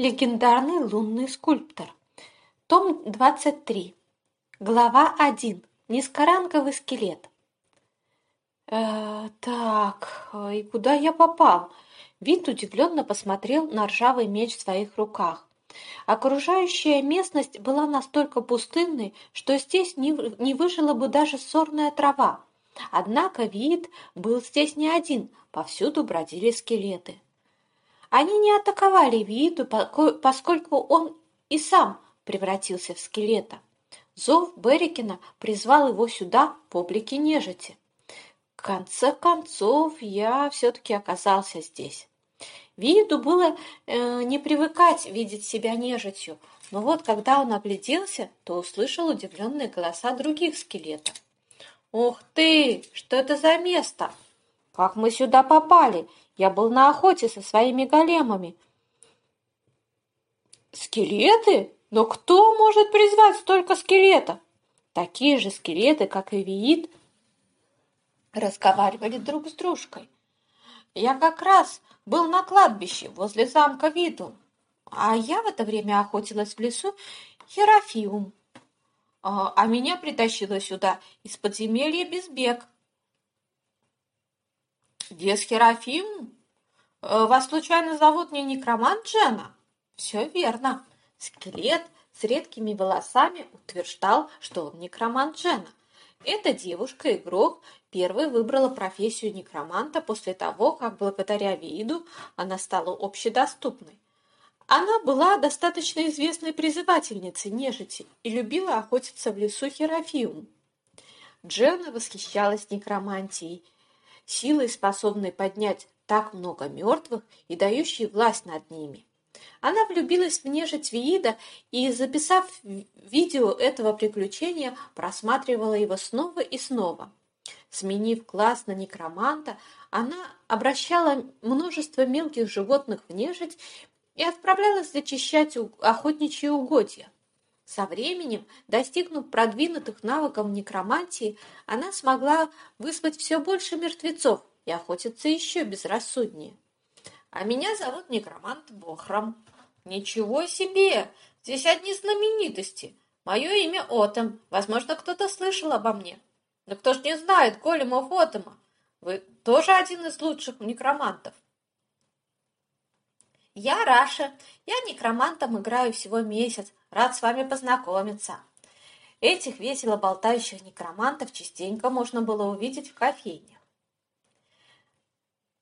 Легендарный лунный скульптор. Том 23. Глава 1. Низкоранговый скелет. Э, так, и куда я попал? Вид удивленно посмотрел на ржавый меч в своих руках. Окружающая местность была настолько пустынной, что здесь не, не выжила бы даже сорная трава. Однако вид был здесь не один, повсюду бродили скелеты. Они не атаковали Вииду, поскольку он и сам превратился в скелета. Зов Берикина призвал его сюда в облике нежити. В конце концов, я все-таки оказался здесь. Виду было э, не привыкать видеть себя нежитью, но вот когда он огляделся, то услышал удивленные голоса других скелетов. «Ух ты! Что это за место? Как мы сюда попали? Я был на охоте со своими големами. Скелеты? Но кто может призвать столько скелетов? Такие же скелеты, как и Виит, разговаривали друг с дружкой. Я как раз был на кладбище возле замка Виду, а я в это время охотилась в лесу Херафиум, а, а меня притащило сюда из подземелья Безбег. Вес Херафим? Э, вас случайно зовут не некромант Джена? Все верно. Скелет с редкими волосами утверждал, что он некромант Джена. Эта девушка-игрок первой выбрала профессию некроманта после того, как благодаря виду она стала общедоступной. Она была достаточно известной призывательницей нежити и любила охотиться в лесу Херафиум. Джена восхищалась некромантией силой, способной поднять так много мертвых и дающей власть над ними. Она влюбилась в нежить Виида и, записав видео этого приключения, просматривала его снова и снова. Сменив класс на некроманта, она обращала множество мелких животных в нежить и отправлялась зачищать охотничьи угодья. Со временем, достигнув продвинутых навыков некромантии, она смогла вызвать все больше мертвецов и охотиться еще безрассуднее. А меня зовут некромант Бохрам. Ничего себе! Здесь одни знаменитости. Мое имя Отом. Возможно, кто-то слышал обо мне. Но кто ж не знает големов Отома? Вы тоже один из лучших некромантов. Я Раша. Я некромантом играю всего месяц. Рад с вами познакомиться. Этих весело болтающих некромантов частенько можно было увидеть в кофейнях.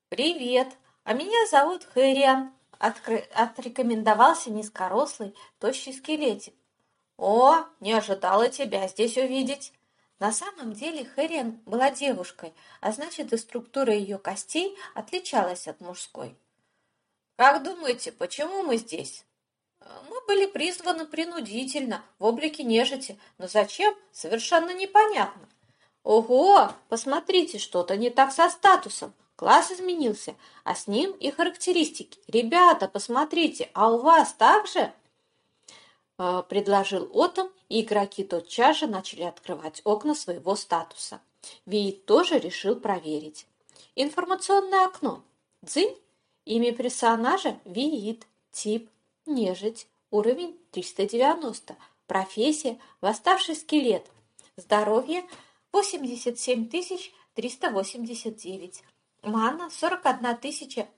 «Привет! А меня зовут Хэриан», — отрекомендовался низкорослый, тощий скелетик. «О, не ожидала тебя здесь увидеть!» На самом деле Хэриан была девушкой, а значит и структура ее костей отличалась от мужской. Как думаете, почему мы здесь? Мы были призваны принудительно, в облике нежити, но зачем, совершенно непонятно. Ого, посмотрите, что-то не так со статусом. Класс изменился, а с ним и характеристики. Ребята, посмотрите, а у вас так же? Э, предложил Отом, и игроки тотчас же начали открывать окна своего статуса. Виит тоже решил проверить. Информационное окно. Дзынь Имя персонажа – Виит, тип – нежить, уровень 390, профессия – восставший скелет, здоровье – 87 389, мана – 41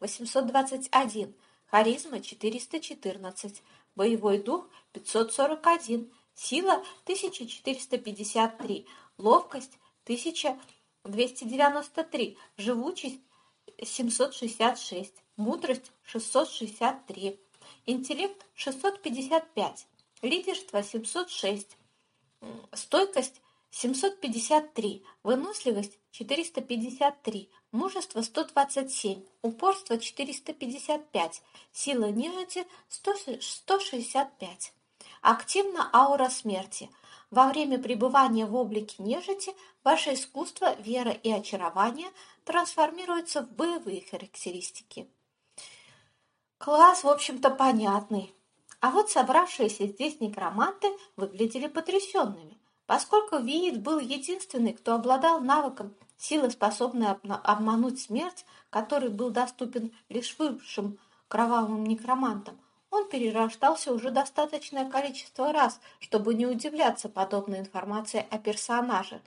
821, харизма – 414, боевой дух – 541, сила – 1453, ловкость – 1293, живучесть – 766, мудрость 663, интеллект 655, лидерство 706, стойкость 753, выносливость 453, мужество 127, упорство 455, сила нежити 165. Активна аура смерти. Во время пребывания в облике нежити ваше искусство, вера и очарование трансформируются в боевые характеристики. Класс, в общем-то, понятный. А вот собравшиеся здесь некроманты выглядели потрясенными, поскольку Виит был единственный, кто обладал навыком силы, способной обмануть смерть, который был доступен лишь высшим кровавым некромантам. Он перерождался уже достаточное количество раз, чтобы не удивляться подобной информации о персонаже.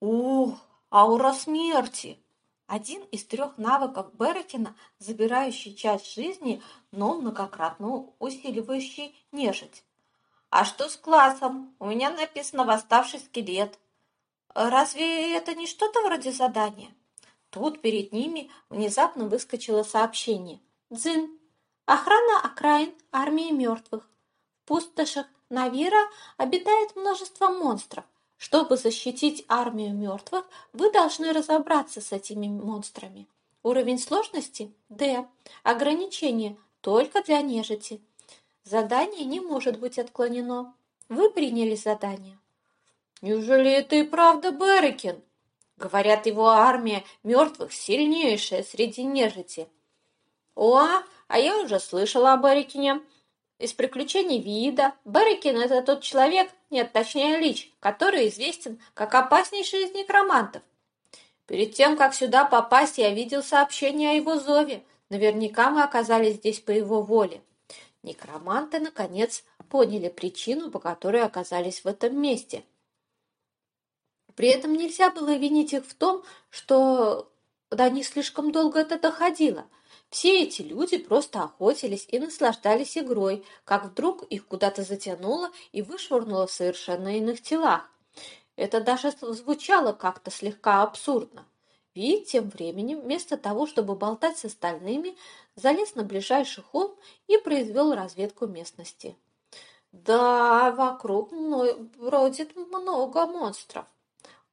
Ух, аура смерти! Один из трех навыков Берекина, забирающий часть жизни, но многократно усиливающий нежить. А что с классом? У меня написано «Восставший скелет». Разве это не что-то вроде задания? Тут перед ними внезапно выскочило сообщение. «Дзин! Охрана окраин армии мертвых. В пустошах Навира обитает множество монстров. Чтобы защитить армию мертвых, вы должны разобраться с этими монстрами. Уровень сложности – D. Ограничение только для нежити. Задание не может быть отклонено. Вы приняли задание. Неужели это и правда Берекин? Говорят, его армия мертвых сильнейшая среди нежити. О, а я уже слышала о Берекине. Из приключений Вида Берекин – это тот человек, нет, точнее Лич, который известен как опаснейший из некромантов. Перед тем, как сюда попасть, я видел сообщение о его зове. Наверняка мы оказались здесь по его воле. Некроманты, наконец, поняли причину, по которой оказались в этом месте. При этом нельзя было винить их в том, что до них слишком долго это доходило – все эти люди просто охотились и наслаждались игрой, как вдруг их куда-то затянуло и вышвырнуло в совершенно иных телах. Это даже звучало как-то слегка абсурдно. Ви тем временем, вместо того, чтобы болтать с остальными, залез на ближайший холм и произвел разведку местности. Да, вокруг бродит много монстров.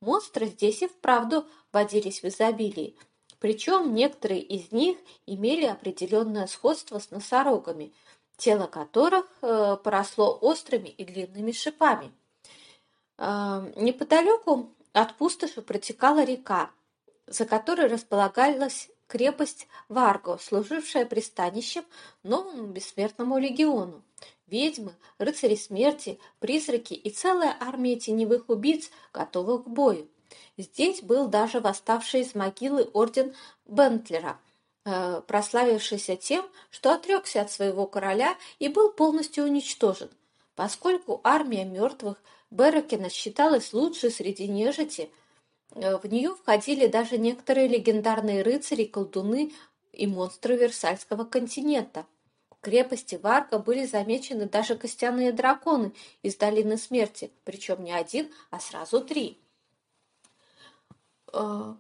Монстры здесь и вправду водились в изобилии – причем некоторые из них имели определенное сходство с носорогами, тело которых э, поросло острыми и длинными шипами. Э, неподалеку от пустоши протекала река, за которой располагалась крепость Варго, служившая пристанищем новому бессмертному легиону. Ведьмы, рыцари смерти, призраки и целая армия теневых убийц, готовых к бою. Здесь был даже восставший из могилы орден Бентлера, э, прославившийся тем, что отрекся от своего короля и был полностью уничтожен. Поскольку армия мертвых Берекина считалась лучшей среди нежити, в нее входили даже некоторые легендарные рыцари, колдуны и монстры Версальского континента. В крепости Варга были замечены даже костяные драконы из Долины Смерти, причем не один, а сразу три – Э,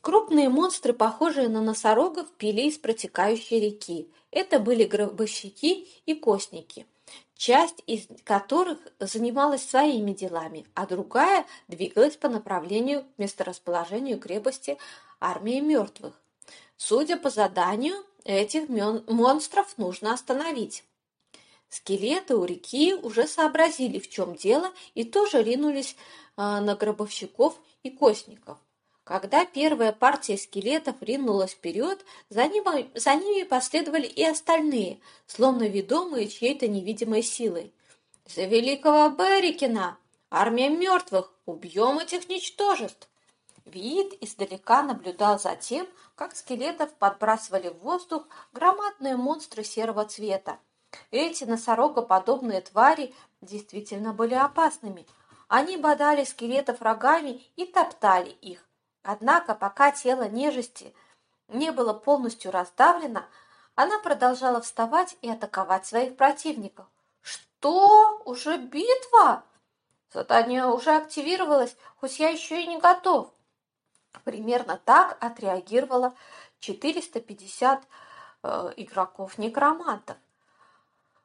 крупные монстры, похожие на носорогов, пили из протекающей реки. Это были гробовщики и костники, часть из которых занималась своими делами, а другая двигалась по направлению к месторасположению крепости армии мертвых. Судя по заданию, этих монстров нужно остановить. Скелеты у реки уже сообразили, в чем дело, и тоже ринулись э, на гробовщиков и костников. Когда первая партия скелетов ринулась вперед, за ними, за ними последовали и остальные, словно ведомые чьей-то невидимой силой. «За великого Берикина! Армия мертвых! Убьем этих ничтожеств!» Вид издалека наблюдал за тем, как скелетов подбрасывали в воздух громадные монстры серого цвета. Эти носорогоподобные твари действительно были опасными – они бодали скелетов рогами и топтали их. Однако, пока тело нежести не было полностью раздавлено, она продолжала вставать и атаковать своих противников. «Что? Уже битва?» Задание уже активировалось, хоть я еще и не готов. Примерно так отреагировало 450 э, игроков-некромантов.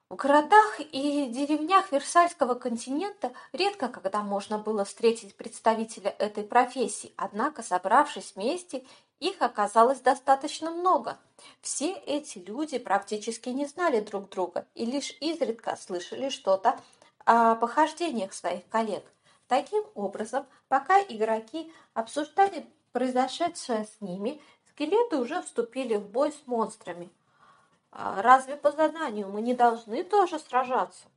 В городах и деревнях Версальского континента редко когда можно было встретить представителя этой профессии, однако, собравшись вместе, их оказалось достаточно много. Все эти люди практически не знали друг друга и лишь изредка слышали что-то о похождениях своих коллег. Таким образом, пока игроки обсуждали произошедшее с ними, скелеты уже вступили в бой с монстрами – а разве по заданию мы не должны тоже сражаться?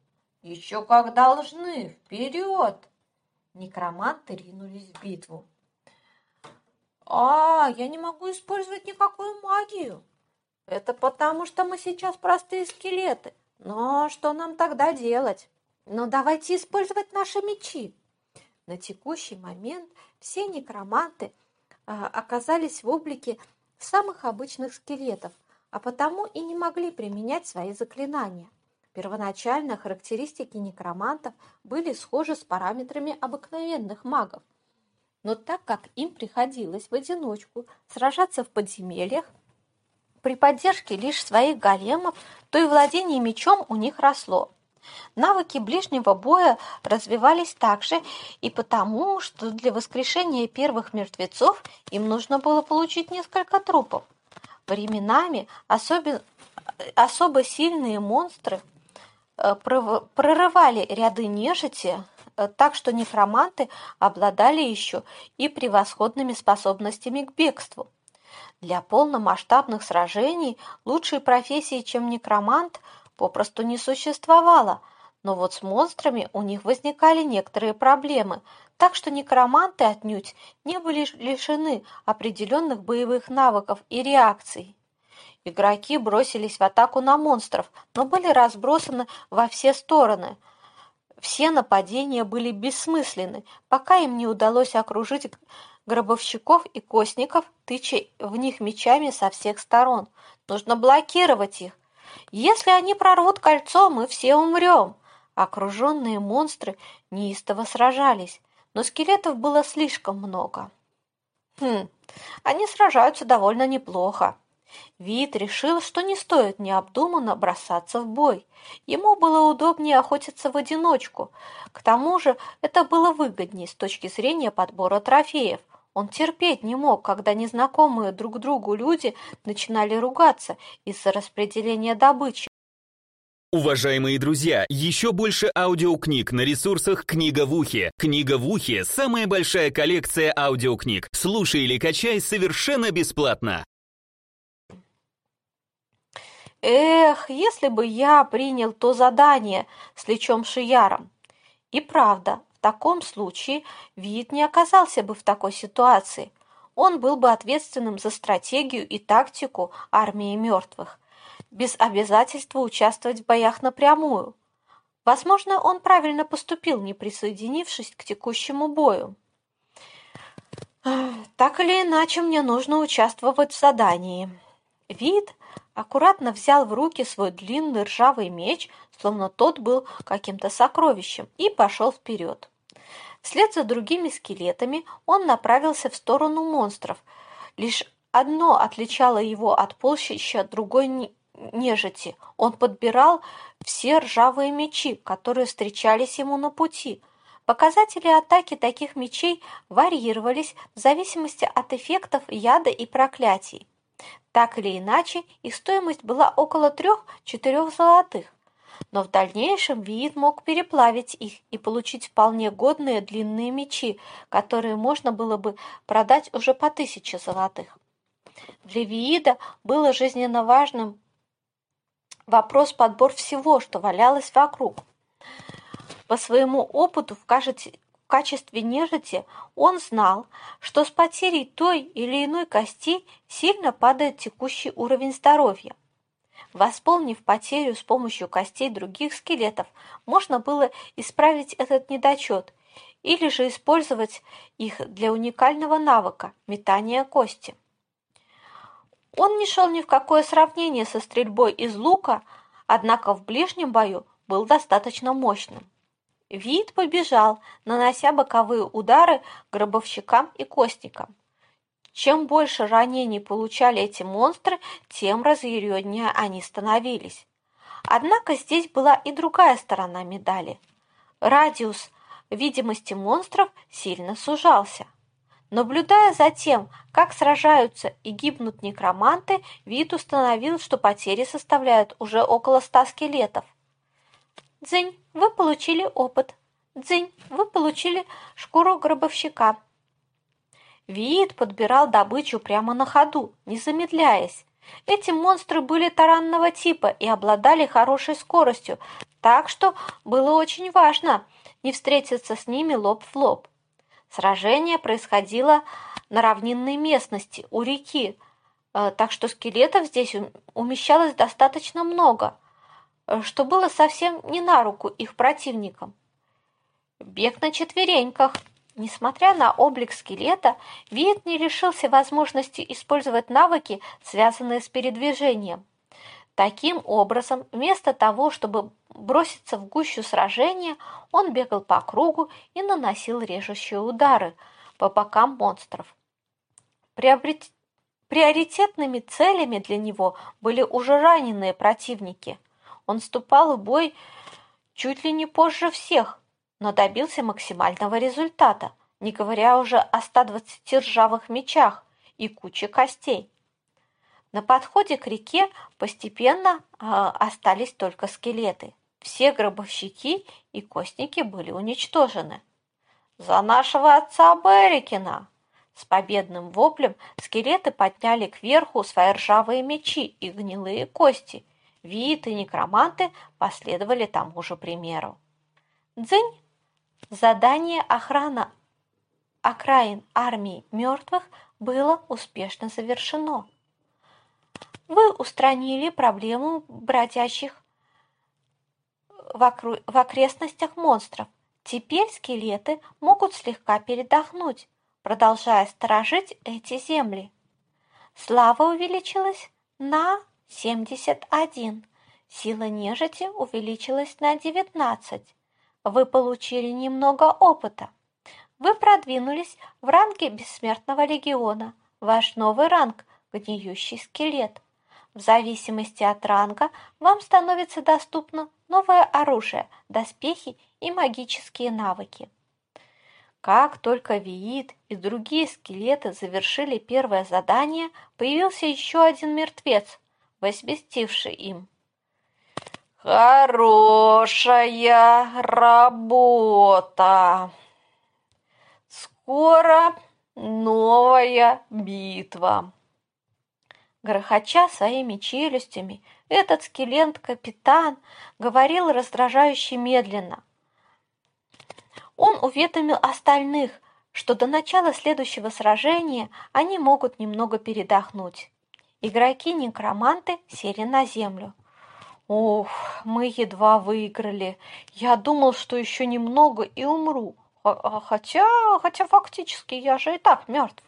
Еще как должны! Вперед! Некроманты ринулись в битву. А, я не могу использовать никакую магию. Это потому, что мы сейчас простые скелеты. Но что нам тогда делать? Ну, давайте использовать наши мечи. На текущий момент все некроманты а, оказались в облике самых обычных скелетов, а потому и не могли применять свои заклинания. Первоначально характеристики некромантов были схожи с параметрами обыкновенных магов. Но так как им приходилось в одиночку сражаться в подземельях, при поддержке лишь своих големов, то и владение мечом у них росло. Навыки ближнего боя развивались также и потому, что для воскрешения первых мертвецов им нужно было получить несколько трупов. Временами особенно, особо сильные монстры э, прорывали ряды нежити, э, так что некроманты обладали еще и превосходными способностями к бегству. Для полномасштабных сражений лучшей профессии, чем некромант, попросту не существовало, но вот с монстрами у них возникали некоторые проблемы, так что некроманты отнюдь не были лишены определенных боевых навыков и реакций. Игроки бросились в атаку на монстров, но были разбросаны во все стороны. Все нападения были бессмысленны, пока им не удалось окружить гробовщиков и костников, тыча в них мечами со всех сторон. Нужно блокировать их. Если они прорвут кольцо, мы все умрем. Окруженные монстры неистово сражались, но скелетов было слишком много. Хм, они сражаются довольно неплохо. Вид решил, что не стоит необдуманно бросаться в бой. Ему было удобнее охотиться в одиночку. К тому же это было выгоднее с точки зрения подбора трофеев. Он терпеть не мог, когда незнакомые друг другу люди начинали ругаться из-за распределения добычи. Уважаемые друзья, еще больше аудиокниг на ресурсах «Книга в ухе». «Книга в ухе» — самая большая коллекция аудиокниг. Слушай или качай совершенно бесплатно. Эх, если бы я принял то задание с Лечом Шияром. И правда, в таком случае Вид не оказался бы в такой ситуации. Он был бы ответственным за стратегию и тактику армии мертвых, без обязательства участвовать в боях напрямую. Возможно, он правильно поступил, не присоединившись к текущему бою. Так или иначе, мне нужно участвовать в задании. Вид аккуратно взял в руки свой длинный ржавый меч, словно тот был каким-то сокровищем, и пошел вперед. Вслед за другими скелетами он направился в сторону монстров. Лишь одно отличало его от полщища другой нежити. Он подбирал все ржавые мечи, которые встречались ему на пути. Показатели атаки таких мечей варьировались в зависимости от эффектов яда и проклятий. Так или иначе, их стоимость была около трех-четырех золотых но в дальнейшем Виит мог переплавить их и получить вполне годные длинные мечи, которые можно было бы продать уже по тысяче золотых. Для Виида было жизненно важным вопрос подбор всего, что валялось вокруг. По своему опыту в качестве нежити он знал, что с потерей той или иной кости сильно падает текущий уровень здоровья. Восполнив потерю с помощью костей других скелетов, можно было исправить этот недочет или же использовать их для уникального навыка – метания кости. Он не шел ни в какое сравнение со стрельбой из лука, однако в ближнем бою был достаточно мощным. Вид побежал, нанося боковые удары гробовщикам и костникам. Чем больше ранений получали эти монстры, тем разъяреннее они становились. Однако здесь была и другая сторона медали. Радиус видимости монстров сильно сужался. Наблюдая за тем, как сражаются и гибнут некроманты, Вид установил, что потери составляют уже около ста скелетов. «Дзынь, вы получили опыт. Дзынь, вы получили шкуру гробовщика. Виит подбирал добычу прямо на ходу, не замедляясь. Эти монстры были таранного типа и обладали хорошей скоростью, так что было очень важно не встретиться с ними лоб в лоб. Сражение происходило на равнинной местности, у реки, э, так что скелетов здесь умещалось достаточно много, э, что было совсем не на руку их противникам. Бег на четвереньках. Несмотря на облик скелета, Виет не лишился возможности использовать навыки, связанные с передвижением. Таким образом, вместо того, чтобы броситься в гущу сражения, он бегал по кругу и наносил режущие удары по бокам монстров. Приобрет... Приоритетными целями для него были уже раненые противники. Он вступал в бой чуть ли не позже всех, но добился максимального результата, не говоря уже о 120 ржавых мечах и куче костей. На подходе к реке постепенно э, остались только скелеты. Все гробовщики и костники были уничтожены. «За нашего отца Берикина!» С победным воплем скелеты подняли кверху свои ржавые мечи и гнилые кости. Виит и некроманты последовали тому же примеру. Дзынь! Задание охрана окраин армии мертвых было успешно завершено. Вы устранили проблему бродящих в, окру... в окрестностях монстров. Теперь скелеты могут слегка передохнуть, продолжая сторожить эти земли. Слава увеличилась на 71, сила нежити увеличилась на 19. Вы получили немного опыта. Вы продвинулись в ранге Бессмертного Легиона. Ваш новый ранг – Гниющий Скелет. В зависимости от ранга вам становится доступно новое оружие, доспехи и магические навыки. Как только Виит и другие скелеты завершили первое задание, появился еще один мертвец, возвестивший им. «Хорошая работа! Скоро новая битва!» Грохоча своими челюстями, этот скелет-капитан говорил раздражающе медленно. Он уведомил остальных, что до начала следующего сражения они могут немного передохнуть. Игроки-некроманты сели на землю. «Ох, мы едва выиграли. Я думал, что еще немного и умру. Хотя, хотя фактически я же и так мертв».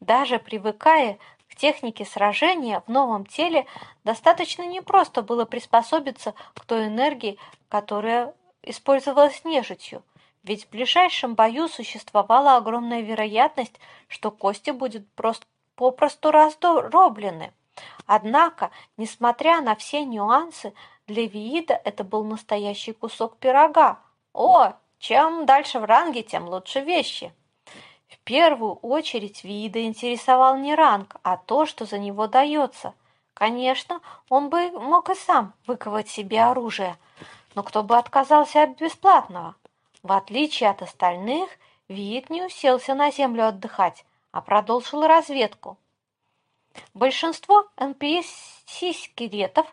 Даже привыкая к технике сражения в новом теле достаточно непросто было приспособиться к той энергии, которая использовалась нежитью, ведь в ближайшем бою существовала огромная вероятность, что кости будут просто, попросту раздроблены. Однако, несмотря на все нюансы, для Виида это был настоящий кусок пирога. О, чем дальше в ранге, тем лучше вещи. Первую очередь Вида интересовал не ранг, а то, что за него дается. Конечно, он бы мог и сам выковать себе оружие, но кто бы отказался от бесплатного? В отличие от остальных, Вид не уселся на землю отдыхать, а продолжил разведку. Большинство NPC-скелетов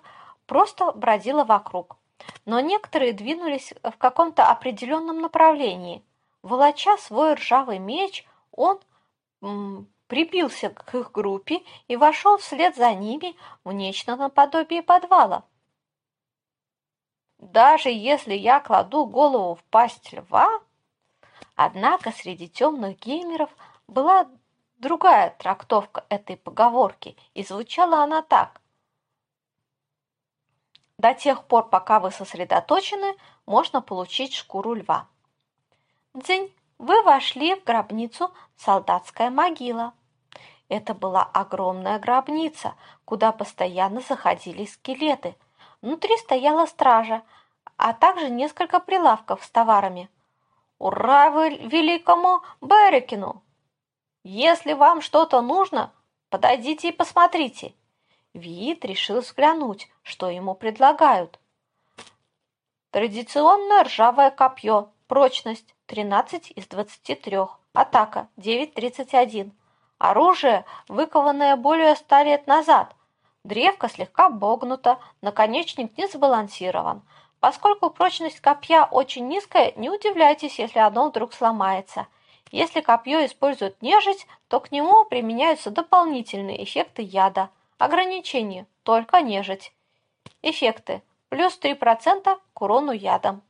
просто бродило вокруг, но некоторые двинулись в каком-то определенном направлении. Волоча свой ржавый меч, он прибился к их группе и вошел вслед за ними в нечто наподобие подвала. Даже если я кладу голову в пасть льва, однако среди темных геймеров была другая трактовка этой поговорки, и звучала она так. До тех пор, пока вы сосредоточены, можно получить шкуру льва. Дзынь вы вошли в гробницу «Солдатская могила». Это была огромная гробница, куда постоянно заходили скелеты. Внутри стояла стража, а также несколько прилавков с товарами. «Ура вы великому Берекину! Если вам что-то нужно, подойдите и посмотрите». Виит решил взглянуть, что ему предлагают. Традиционное ржавое копье, прочность 13 из 23. Атака 9.31. Оружие, выкованное более ста лет назад. Древко слегка богнуто, наконечник не сбалансирован. Поскольку прочность копья очень низкая, не удивляйтесь, если оно вдруг сломается. Если копье использует нежить, то к нему применяются дополнительные эффекты яда. Ограничение – только нежить. Эффекты – плюс 3% к урону ядом.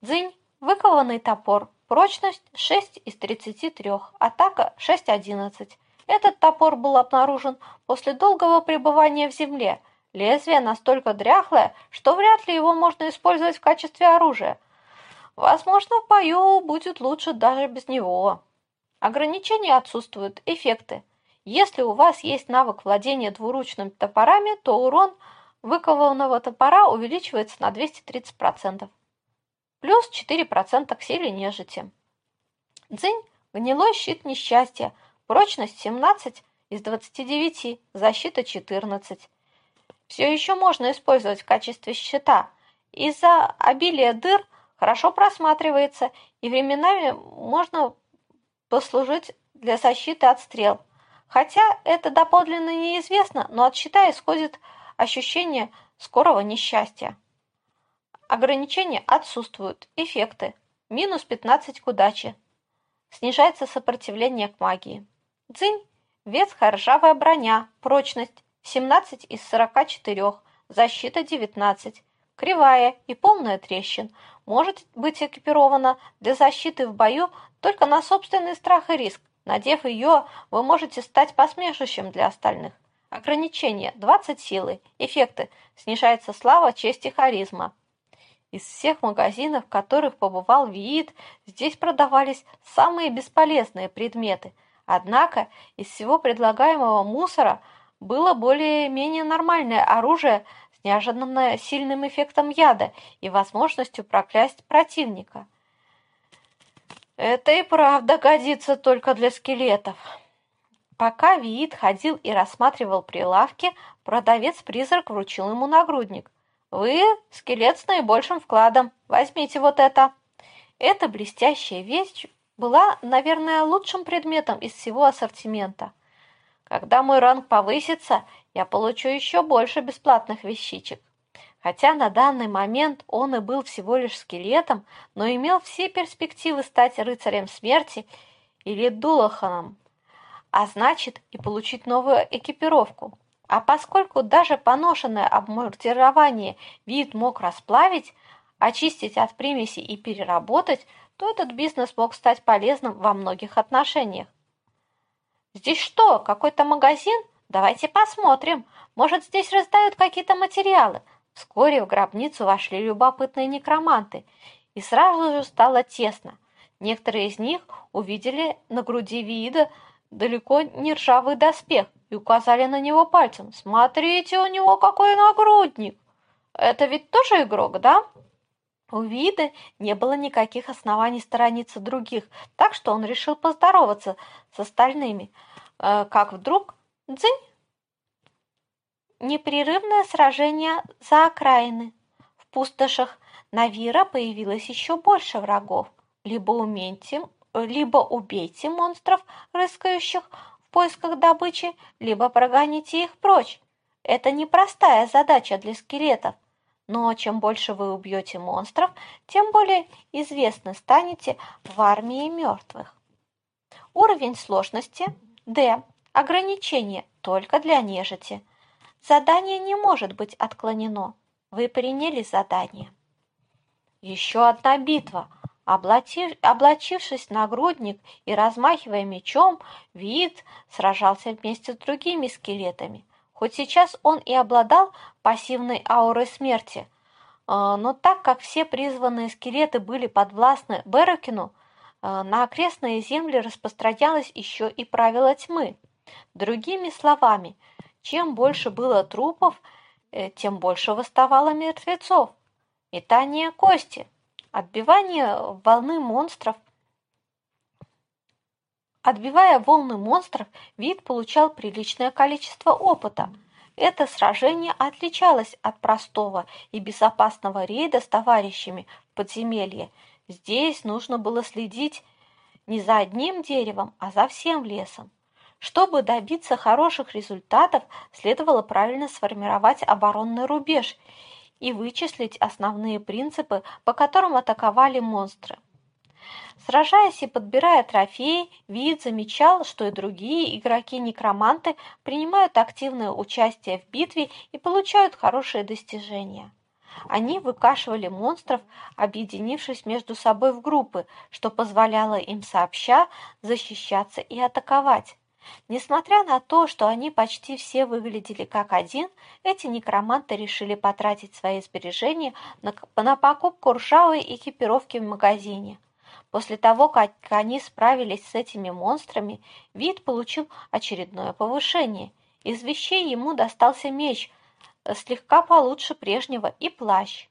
Дзынь – выкованный топор. Прочность 6 из 33, атака 6-11. Этот топор был обнаружен после долгого пребывания в земле. Лезвие настолько дряхлое, что вряд ли его можно использовать в качестве оружия – Возможно, в бою будет лучше даже без него. Ограничения отсутствуют, эффекты. Если у вас есть навык владения двуручными топорами, то урон выкованного топора увеличивается на 230%. Плюс 4% к силе нежити. Дзынь – гнилой щит несчастья, прочность 17 из 29, защита 14. Все еще можно использовать в качестве щита. Из-за обилия дыр – хорошо просматривается, и временами можно послужить для защиты от стрел. Хотя это доподлинно неизвестно, но от щита исходит ощущение скорого несчастья. Ограничения отсутствуют. Эффекты. Минус 15 к удаче. Снижается сопротивление к магии. Дзынь. Ветхая ржавая броня. Прочность 17 из 44. Защита 19. Кривая и полная трещин может быть экипирована для защиты в бою только на собственный страх и риск. Надев ее, вы можете стать посмешищем для остальных. Ограничение 20 силы. Эффекты. Снижается слава, честь и харизма. Из всех магазинов, в которых побывал Виит, здесь продавались самые бесполезные предметы. Однако из всего предлагаемого мусора было более-менее нормальное оружие с неожиданно сильным эффектом яда и возможностью проклясть противника. Это и правда годится только для скелетов. Пока Виит ходил и рассматривал прилавки, продавец-призрак вручил ему нагрудник. «Вы – скелет с наибольшим вкладом. Возьмите вот это». Эта блестящая вещь была, наверное, лучшим предметом из всего ассортимента. Когда мой ранг повысится, я получу еще больше бесплатных вещичек. Хотя на данный момент он и был всего лишь скелетом, но имел все перспективы стать рыцарем смерти или дулаханом, а значит и получить новую экипировку. А поскольку даже поношенное обмундирование вид мог расплавить, очистить от примесей и переработать, то этот бизнес мог стать полезным во многих отношениях. «Здесь что, какой-то магазин?» Давайте посмотрим. Может, здесь раздают какие-то материалы. Вскоре в гробницу вошли любопытные некроманты, и сразу же стало тесно. Некоторые из них увидели на груди вида далеко не ржавый доспех и указали на него пальцем. «Смотрите, у него какой нагрудник!» «Это ведь тоже игрок, да?» У Вида не было никаких оснований сторониться других, так что он решил поздороваться с остальными. Э, как вдруг Дзынь! Непрерывное сражение за окраины. В пустошах Навира появилось еще больше врагов. Либо умейте, либо убейте монстров, рыскающих в поисках добычи, либо прогоните их прочь. Это непростая задача для скелетов, но чем больше вы убьете монстров, тем более известны станете в армии мертвых. Уровень сложности D. Ограничение только для нежити. Задание не может быть отклонено. Вы приняли задание. Еще одна битва. Облачив, облачившись нагрудник и размахивая мечом, Вид сражался вместе с другими скелетами. Хоть сейчас он и обладал пассивной аурой смерти, э, но так как все призванные скелеты были подвластны Берокину, э, на окрестные земли распространялось еще и правило тьмы – Другими словами, чем больше было трупов, э, тем больше восставало мертвецов. Метание кости, отбивание волны монстров. Отбивая волны монстров, вид получал приличное количество опыта. Это сражение отличалось от простого и безопасного рейда с товарищами в подземелье. Здесь нужно было следить не за одним деревом, а за всем лесом. Чтобы добиться хороших результатов, следовало правильно сформировать оборонный рубеж и вычислить основные принципы, по которым атаковали монстры. Сражаясь и подбирая трофеи, Виит замечал, что и другие игроки-некроманты принимают активное участие в битве и получают хорошие достижения. Они выкашивали монстров, объединившись между собой в группы, что позволяло им сообща защищаться и атаковать. Несмотря на то, что они почти все выглядели как один, эти некроманты решили потратить свои сбережения на, на покупку ржавой экипировки в магазине. После того, как они справились с этими монстрами, Вид получил очередное повышение. Из вещей ему достался меч, э, слегка получше прежнего, и плащ.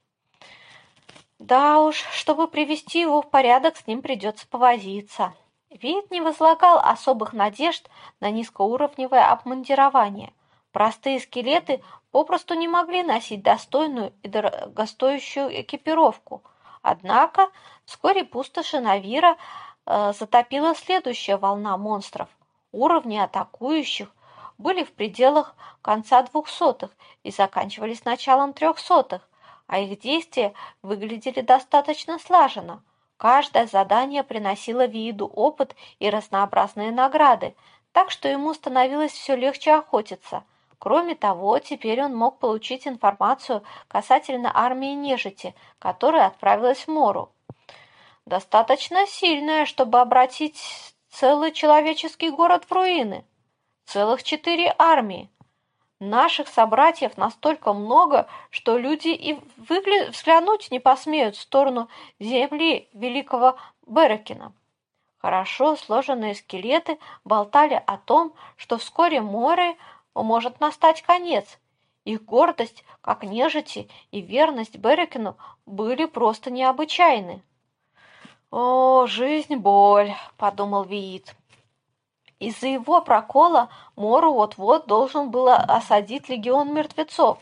Да уж, чтобы привести его в порядок, с ним придется повозиться. Вид не возлагал особых надежд на низкоуровневое обмундирование. Простые скелеты попросту не могли носить достойную и дорогостоящую экипировку. Однако вскоре пустоши Навира э, затопила следующая волна монстров. Уровни атакующих были в пределах конца двухсотых и заканчивались началом трехсотых, а их действия выглядели достаточно слаженно. Каждое задание приносило виду опыт и разнообразные награды, так что ему становилось все легче охотиться. Кроме того, теперь он мог получить информацию касательно армии нежити, которая отправилась в Мору. Достаточно сильная, чтобы обратить целый человеческий город в руины. Целых четыре армии. Наших собратьев настолько много, что люди и выгля... взглянуть не посмеют в сторону земли великого Берекина. Хорошо сложенные скелеты болтали о том, что вскоре море может настать конец. Их гордость, как нежити, и верность Берекину были просто необычайны. «О, жизнь – боль!» – подумал Виит. Из-за его прокола Мору вот-вот должен был осадить легион мертвецов.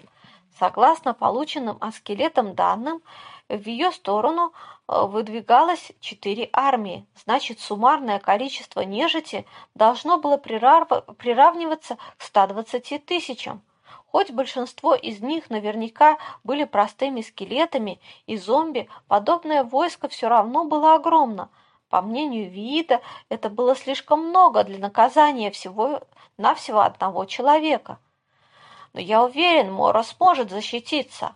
Согласно полученным от скелетам данным, в ее сторону э, выдвигалось четыре армии, значит суммарное количество нежити должно было приравниваться к 120 тысячам. Хоть большинство из них наверняка были простыми скелетами и зомби, подобное войско все равно было огромно – по мнению Виида, это было слишком много для наказания всего-навсего одного человека. Но я уверен, Мора сможет защититься.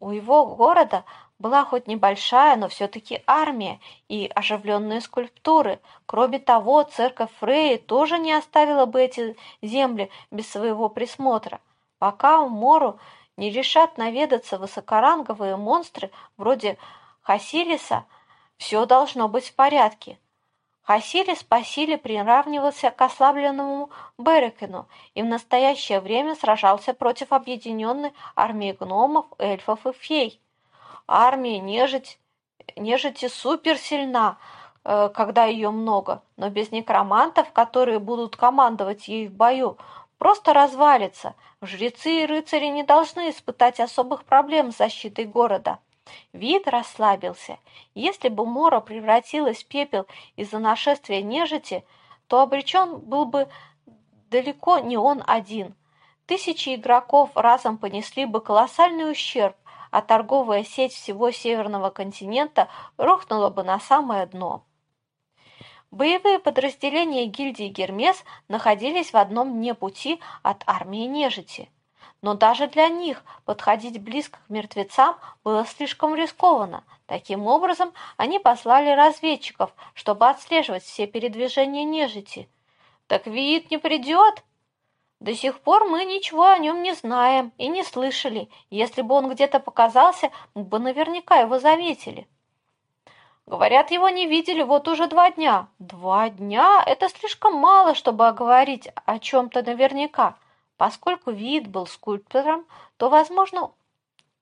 У его города была хоть небольшая, но все-таки армия и оживленные скульптуры. Кроме того, церковь Фреи тоже не оставила бы эти земли без своего присмотра. Пока у Мору не решат наведаться высокоранговые монстры вроде Хасилиса – все должно быть в порядке. Хасили Спасили приравнивался к ослабленному Берекину и в настоящее время сражался против объединенной армии гномов, эльфов и фей. Армия нежить, нежити суперсильна, э, когда ее много, но без некромантов, которые будут командовать ей в бою, просто развалится. Жрецы и рыцари не должны испытать особых проблем с защитой города. Вид расслабился. Если бы Мора превратилась в пепел из-за нашествия нежити, то обречен был бы далеко не он один. Тысячи игроков разом понесли бы колоссальный ущерб, а торговая сеть всего северного континента рухнула бы на самое дно. Боевые подразделения гильдии Гермес находились в одном дне пути от армии нежити – но даже для них подходить близко к мертвецам было слишком рискованно. Таким образом, они послали разведчиков, чтобы отслеживать все передвижения нежити. «Так вид не придет?» До сих пор мы ничего о нем не знаем и не слышали. Если бы он где-то показался, мы бы наверняка его заметили. Говорят, его не видели вот уже два дня. Два дня – это слишком мало, чтобы говорить о чем-то наверняка. Поскольку вид был скульптором, то, возможно,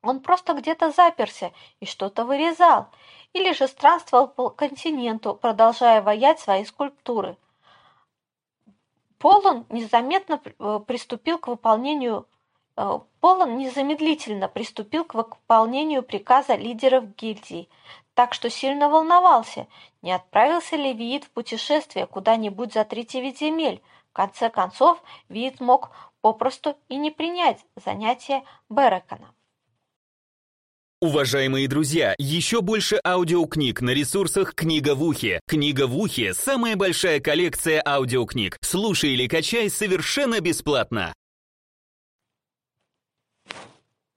он просто где-то заперся и что-то вырезал, или же странствовал по континенту, продолжая воять свои скульптуры. Полон незаметно э, приступил к выполнению э, Полон незамедлительно приступил к выполнению приказа лидеров гильдии, так что сильно волновался, не отправился ли Виит в путешествие куда-нибудь за три земель. В конце концов, Виит мог попросту и не принять занятия Берекона. Уважаемые друзья, еще больше аудиокниг на ресурсах «Книга в ухе». «Книга в ухе» — самая большая коллекция аудиокниг. Слушай или качай совершенно бесплатно.